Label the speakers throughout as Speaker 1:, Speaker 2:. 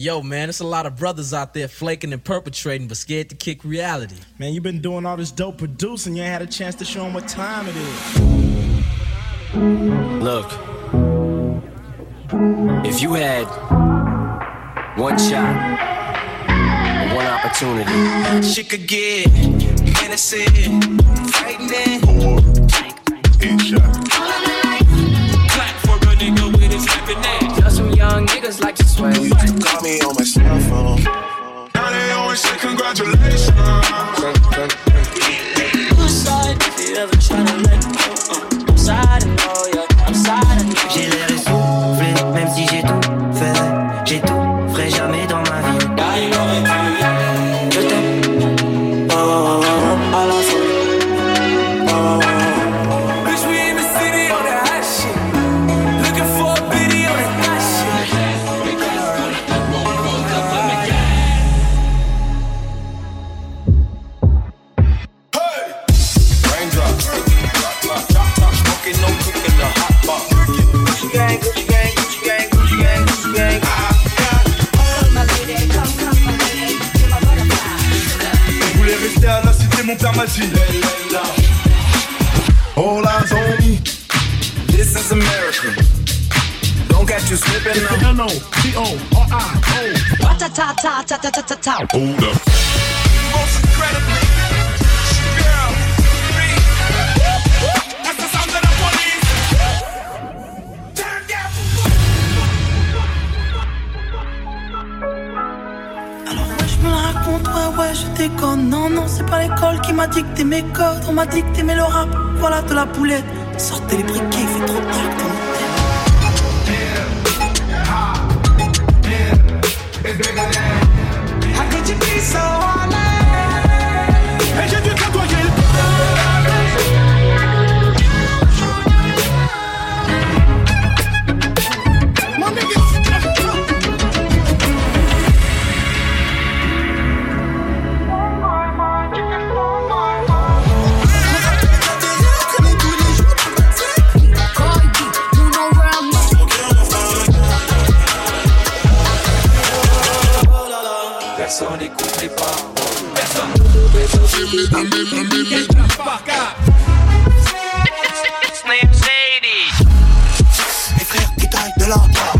Speaker 1: Yo, man, there's a lot of brothers out there flaking and perpetrating, but scared to kick reality.
Speaker 2: Man, you've been doing all this dope producing, you ain't had a chance to show them what time it is.
Speaker 3: Look, if you had one shot, one opportunity,
Speaker 4: she could get innocent, frightening.
Speaker 3: Clap niggas like to sway.
Speaker 4: You used to call me on my cell phone. Now they always say congratulations.
Speaker 5: Side, if you ever try to let la
Speaker 6: cité, mon père m'a dit Oh la
Speaker 4: This is America. Don't get you slipping now.
Speaker 2: N-O-T-O-R-I-O.
Speaker 6: Hold up
Speaker 4: Most incredibly.
Speaker 7: L'école qui m'a dicté mes codes. On m'a dicté mais le rap, voilà de la boulette. Sortez les briquets, il fait trop tard
Speaker 6: qui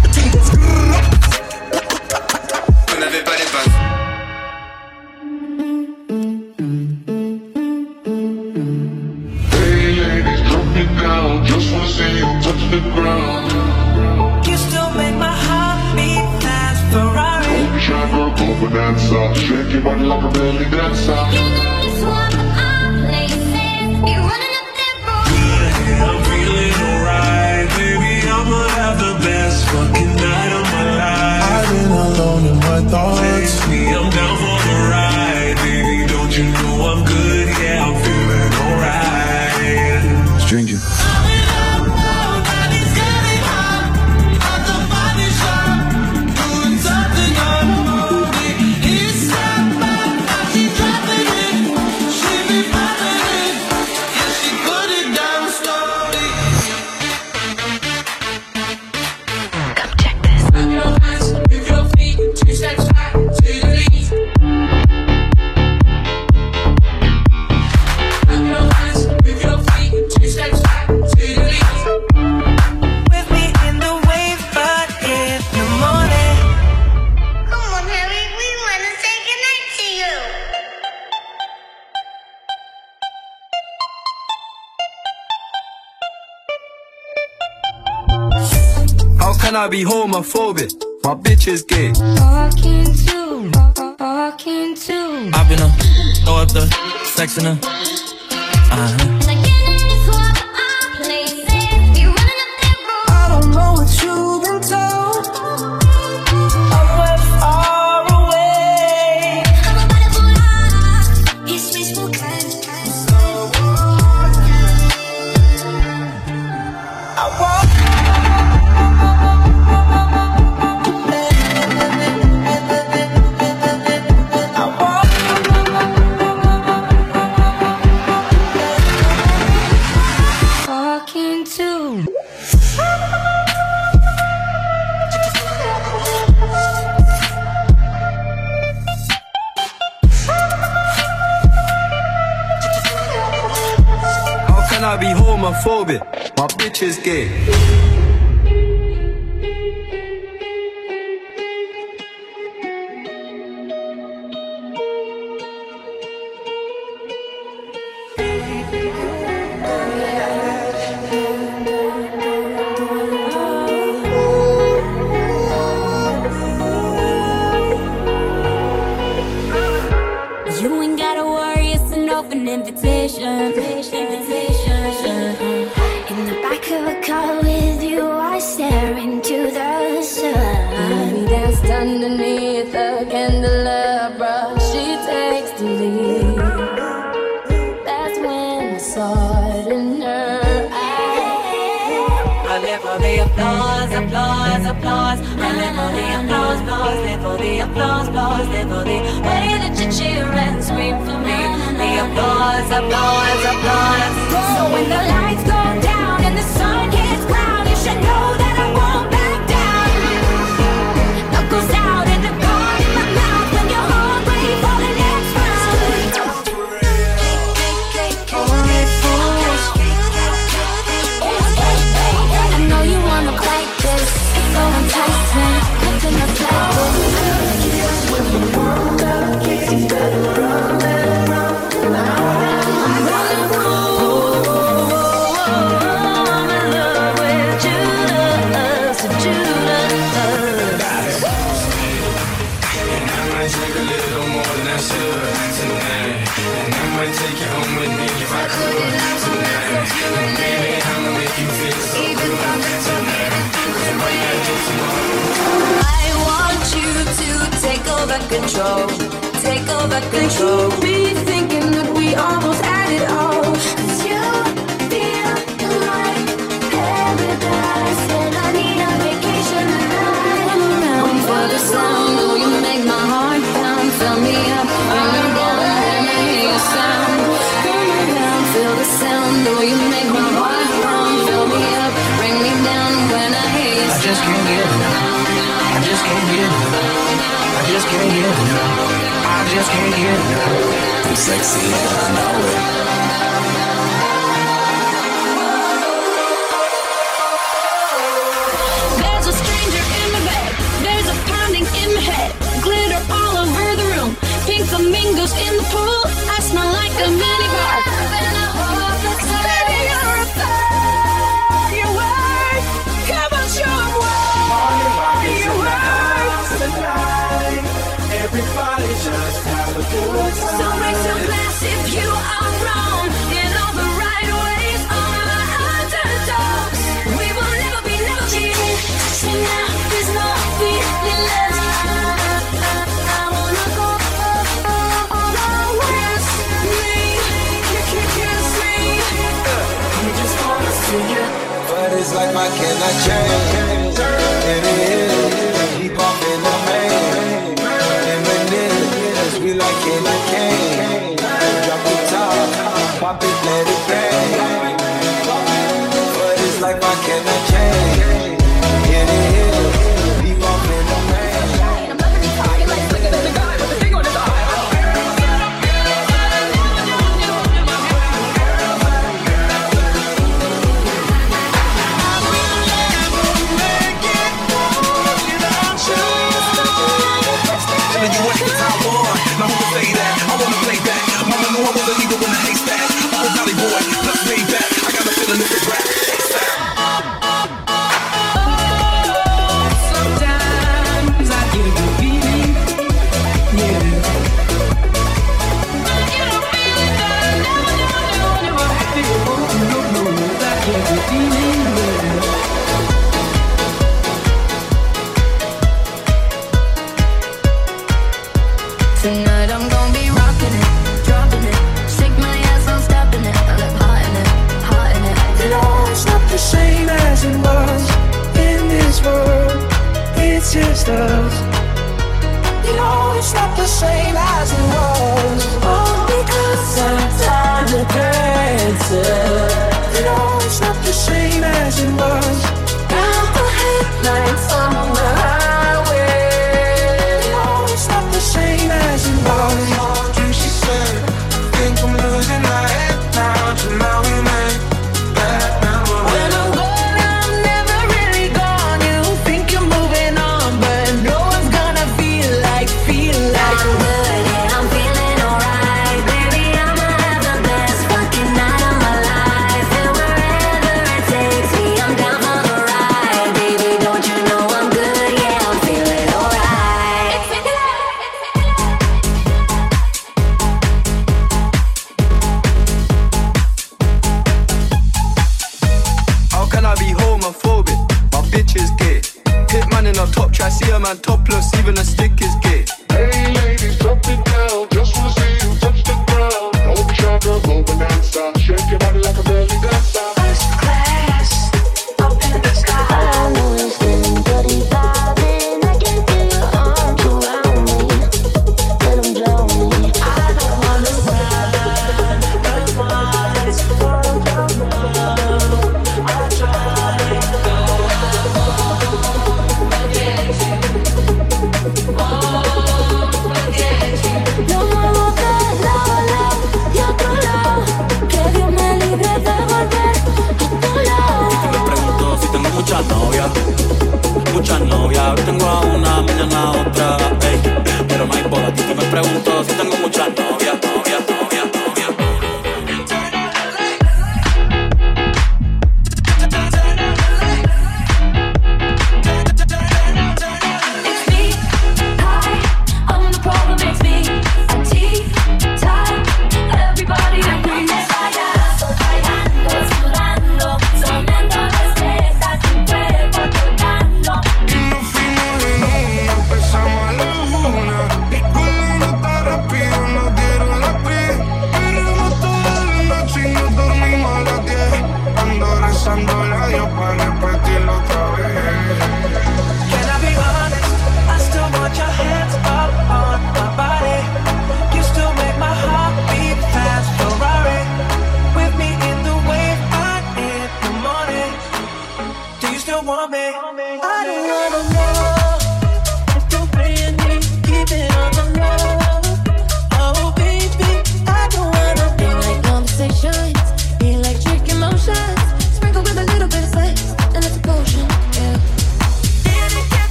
Speaker 7: My
Speaker 3: bitch is gay.
Speaker 8: Walking to, walking to.
Speaker 3: I've been a throw up the sex in her. Uh
Speaker 8: homophobic. My bitch is gay. why can I change.
Speaker 3: sisters. You know it's not the same as it was.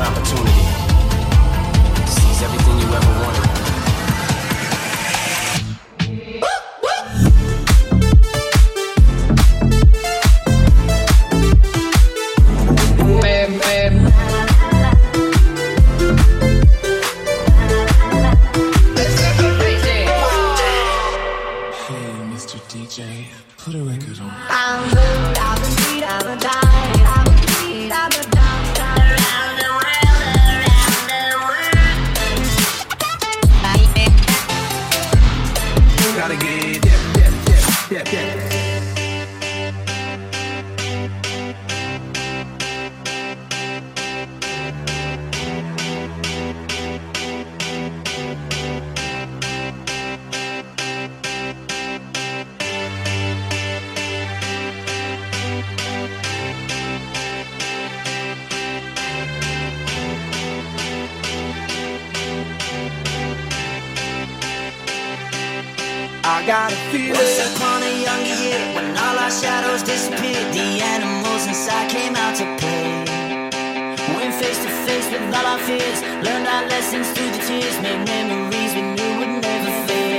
Speaker 9: opportunity to seize everything you ever wanted.
Speaker 10: I got a feeling. Once upon a younger year, when all our shadows disappeared, the animals inside came out to play. Went face to face with all our fears, learned our lessons through the tears, made memories we knew would never fade.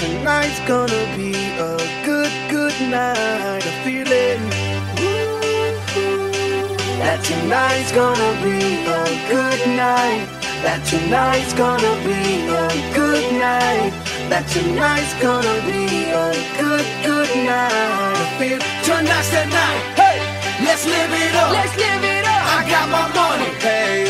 Speaker 3: Tonight's gonna be a good, good night. I feel it. That tonight's gonna be a good night. That tonight's gonna be a good night. That tonight's gonna be a good, good night. I feel tonight's the night. Hey, let's live it up. Let's live it up. I got my money. Hey,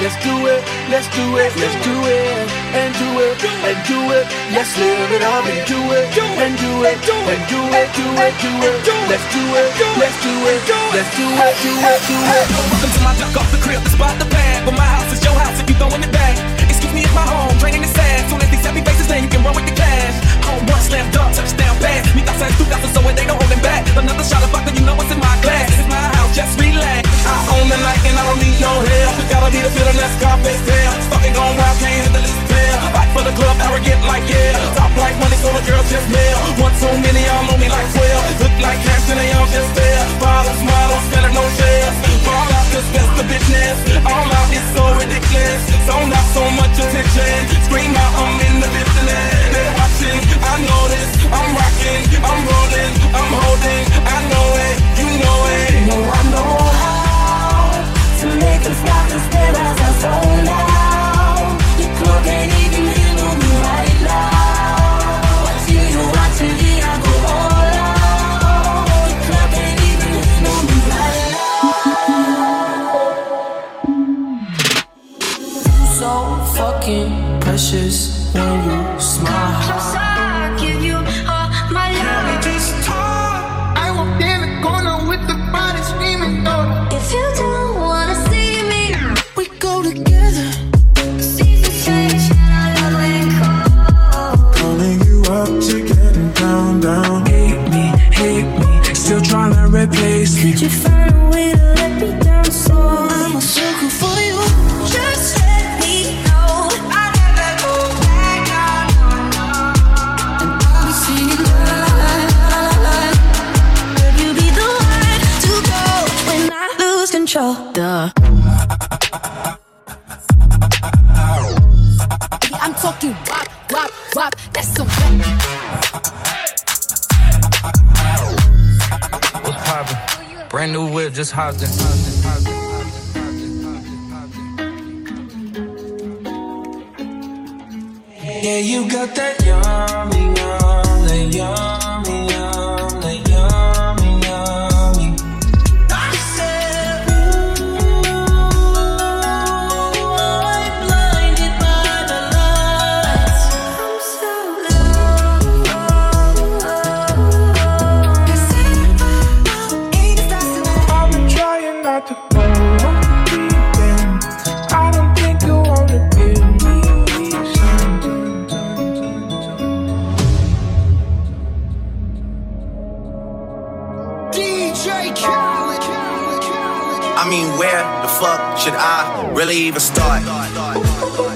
Speaker 3: Let's do it. Let's do it. Let's do it. And do it. And do it. Let's live it up and do it. And do it. And do it. Do it. Do it. Let's do it. Let's do it. Let's do it. Do it. Do it.
Speaker 6: Welcome to my duck off the crib, spot the pad. But my house is your house if you throwing it back. Excuse
Speaker 8: control. Duh.
Speaker 11: I'm talking wop, wop, wop. That's some.
Speaker 12: What's poppin'? Brand new whip, just hopped in.
Speaker 13: Yeah, you got that yummy, yummy, yummy.
Speaker 14: should I really even start?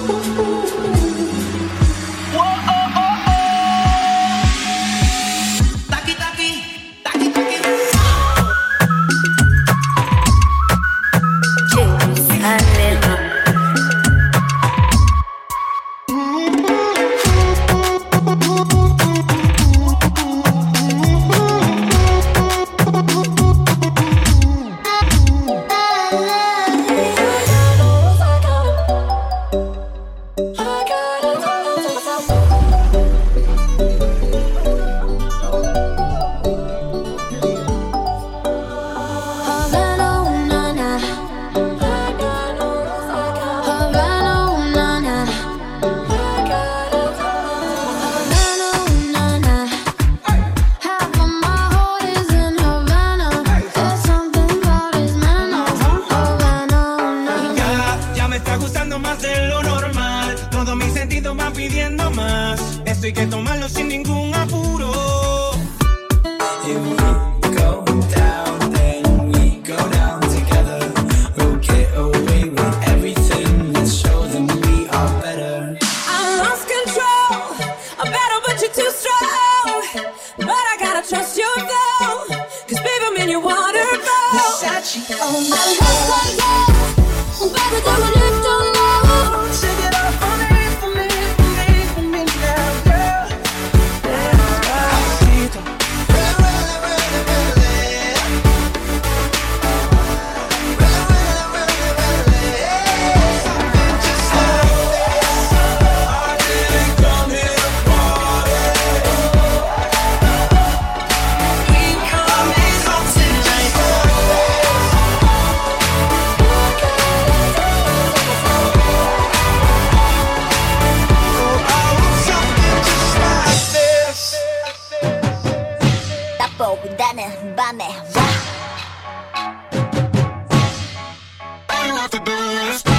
Speaker 9: 밤에 와
Speaker 8: All you have to do is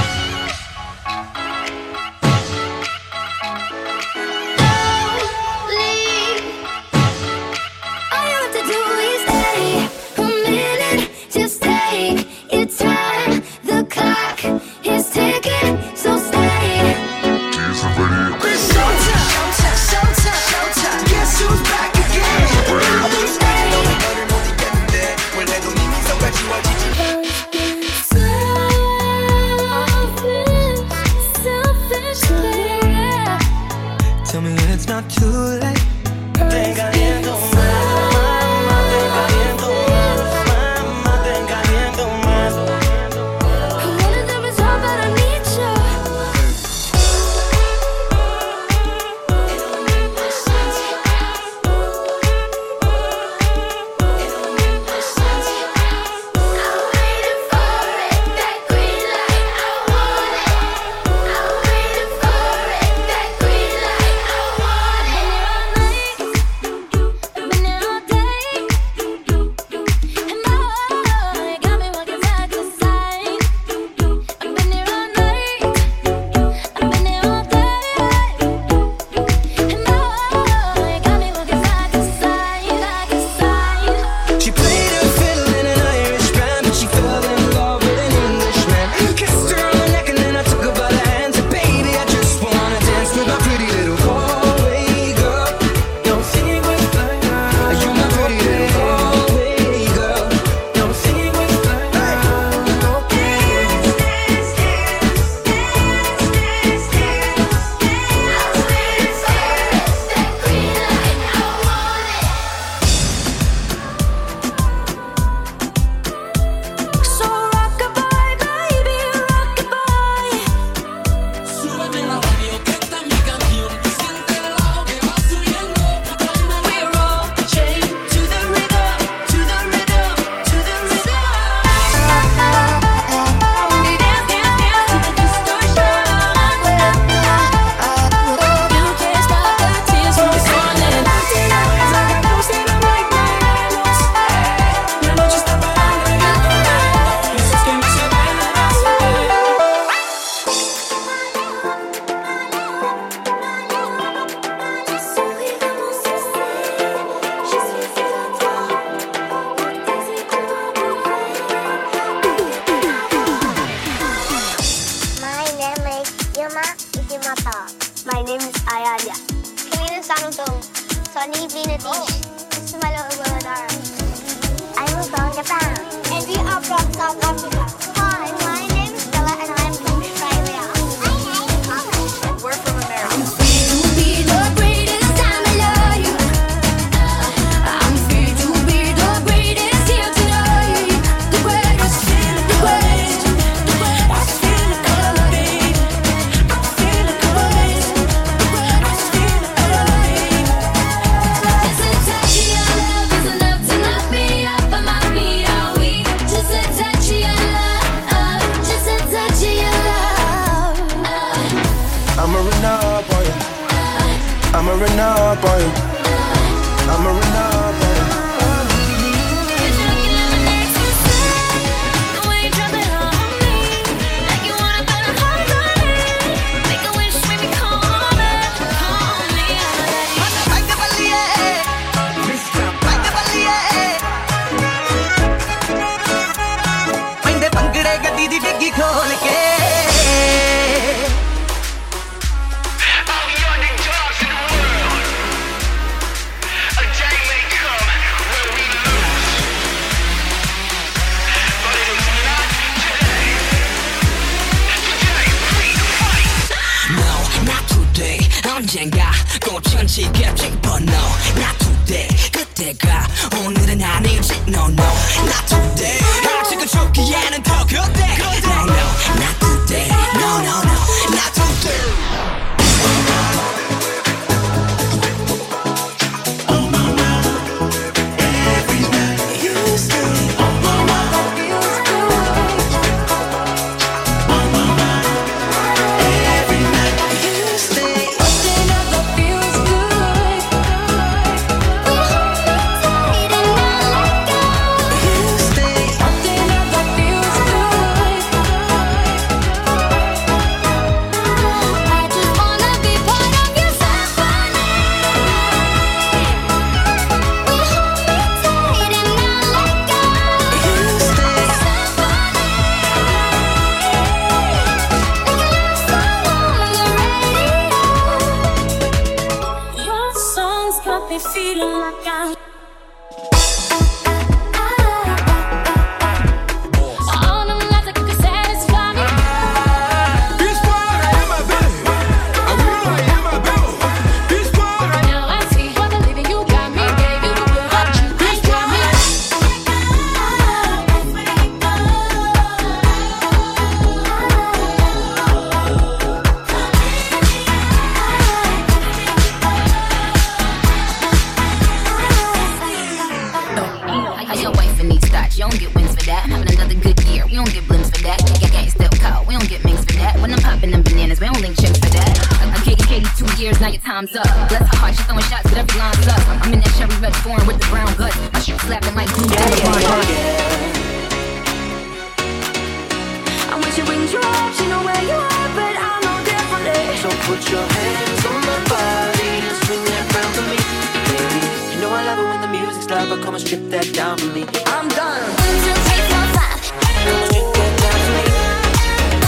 Speaker 10: when the
Speaker 8: music's loud, but come and strip that down for me.
Speaker 14: I'm done. One, two, three, four, five.
Speaker 8: Come and strip that down for me.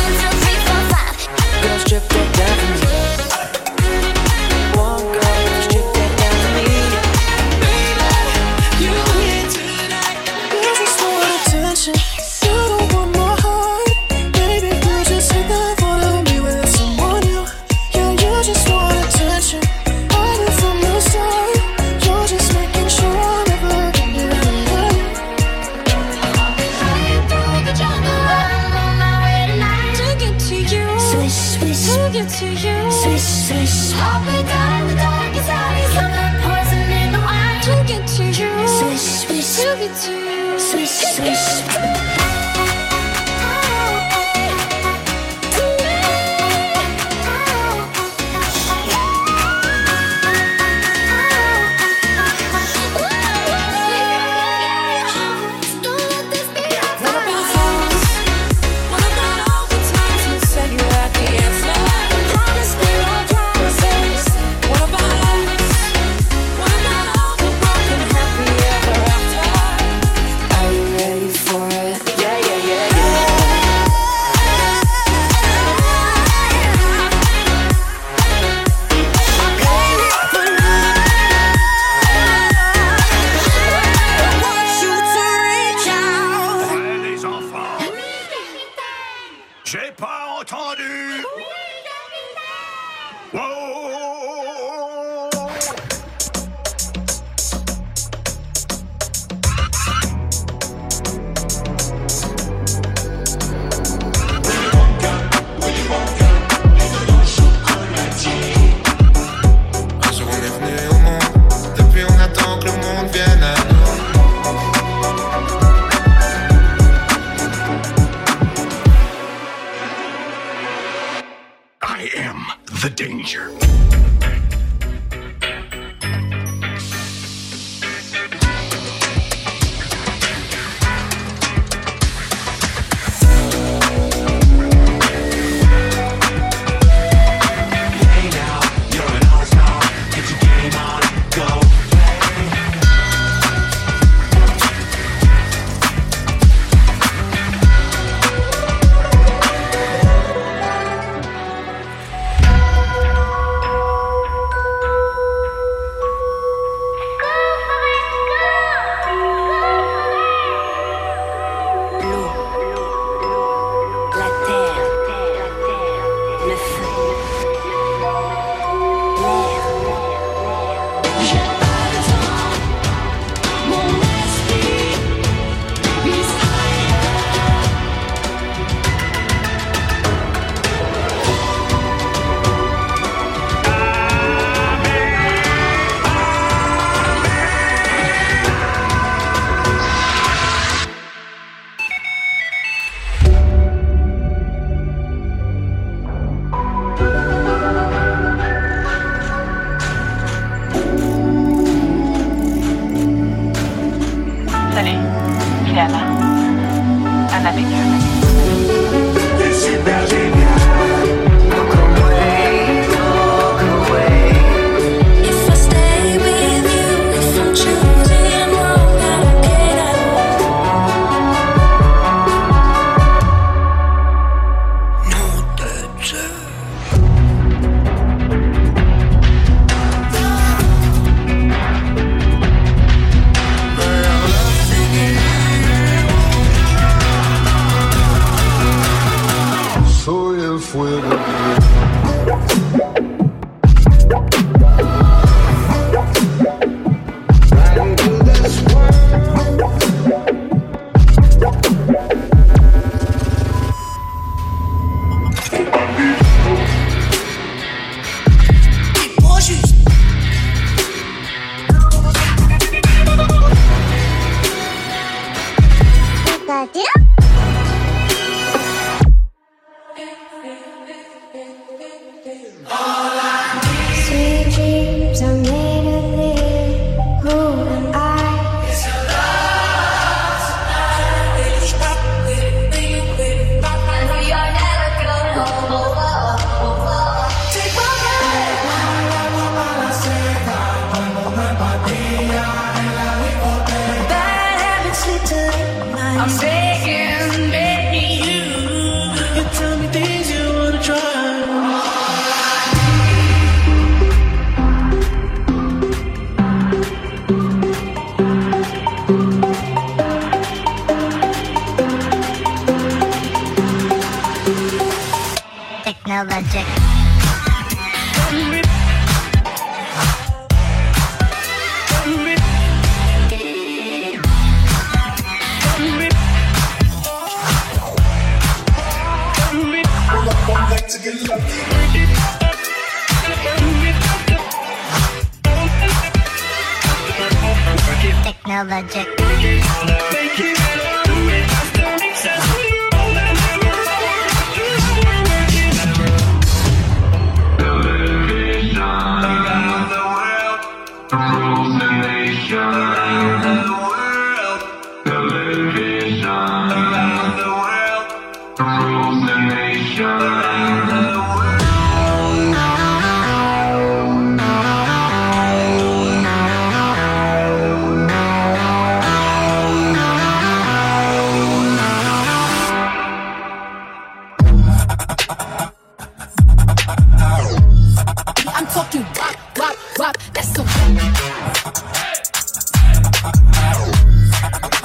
Speaker 14: One, two, three, four, five.
Speaker 8: Strip that down for me. entendu Oui, capitaine Wow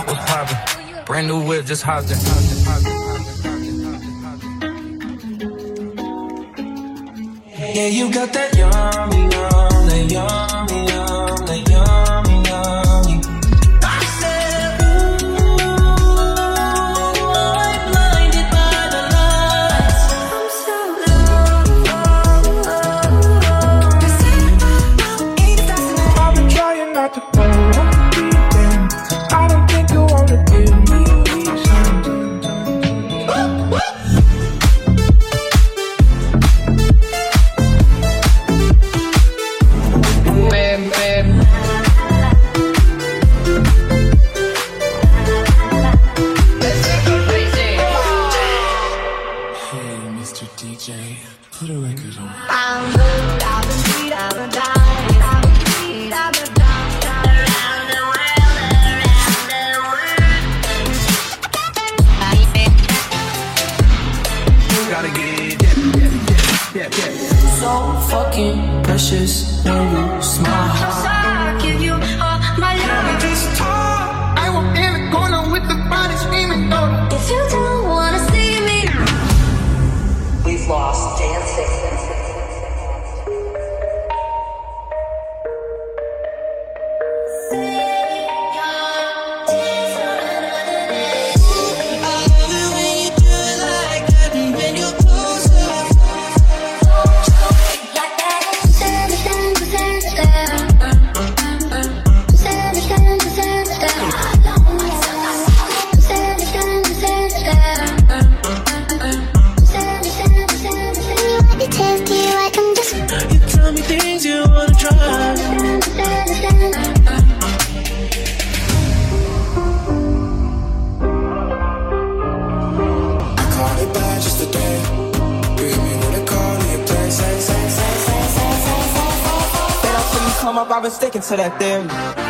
Speaker 12: What's poppin'? Brand new whip, just hopped in.
Speaker 14: Yeah, you got that yummy, yum, that yummy, yum, that yum. so
Speaker 15: that
Speaker 8: they're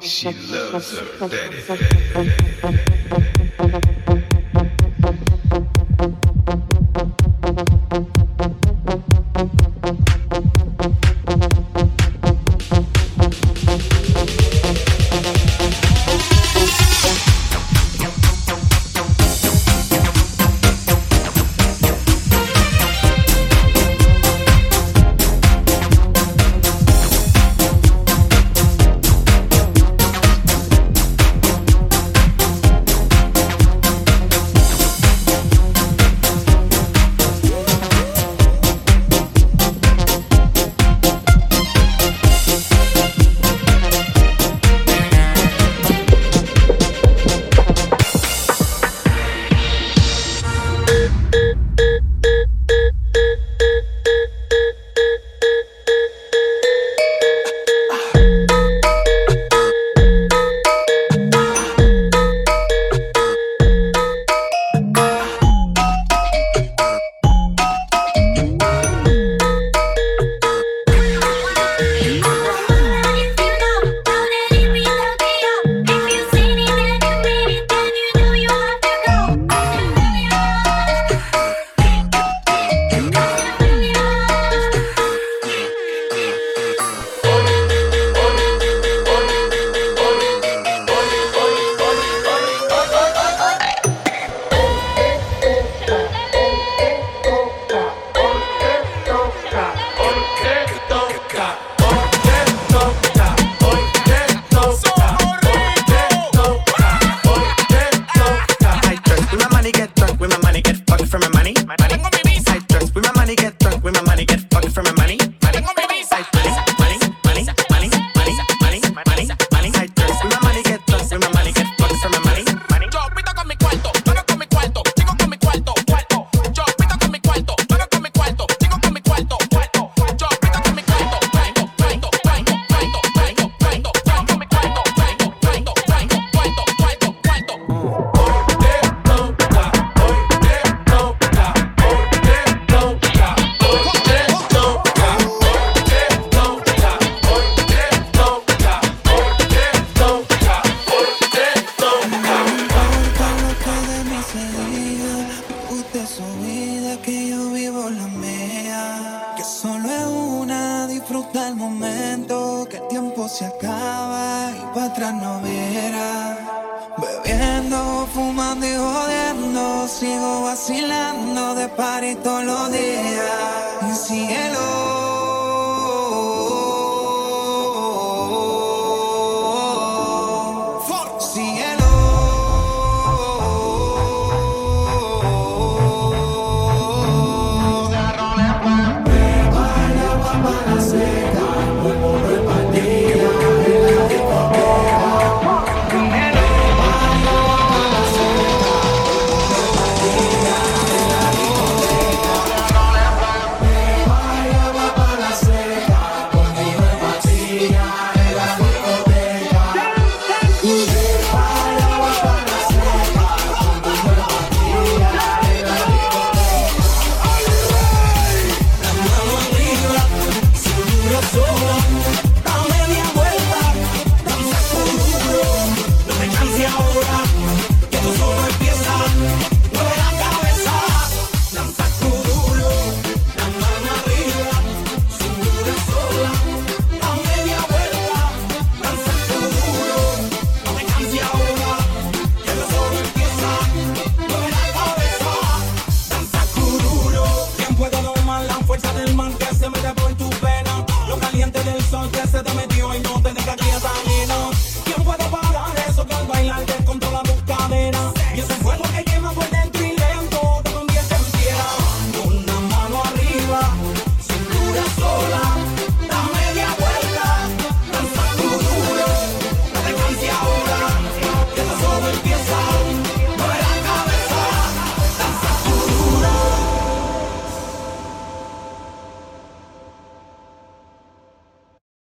Speaker 16: She loves her daddy.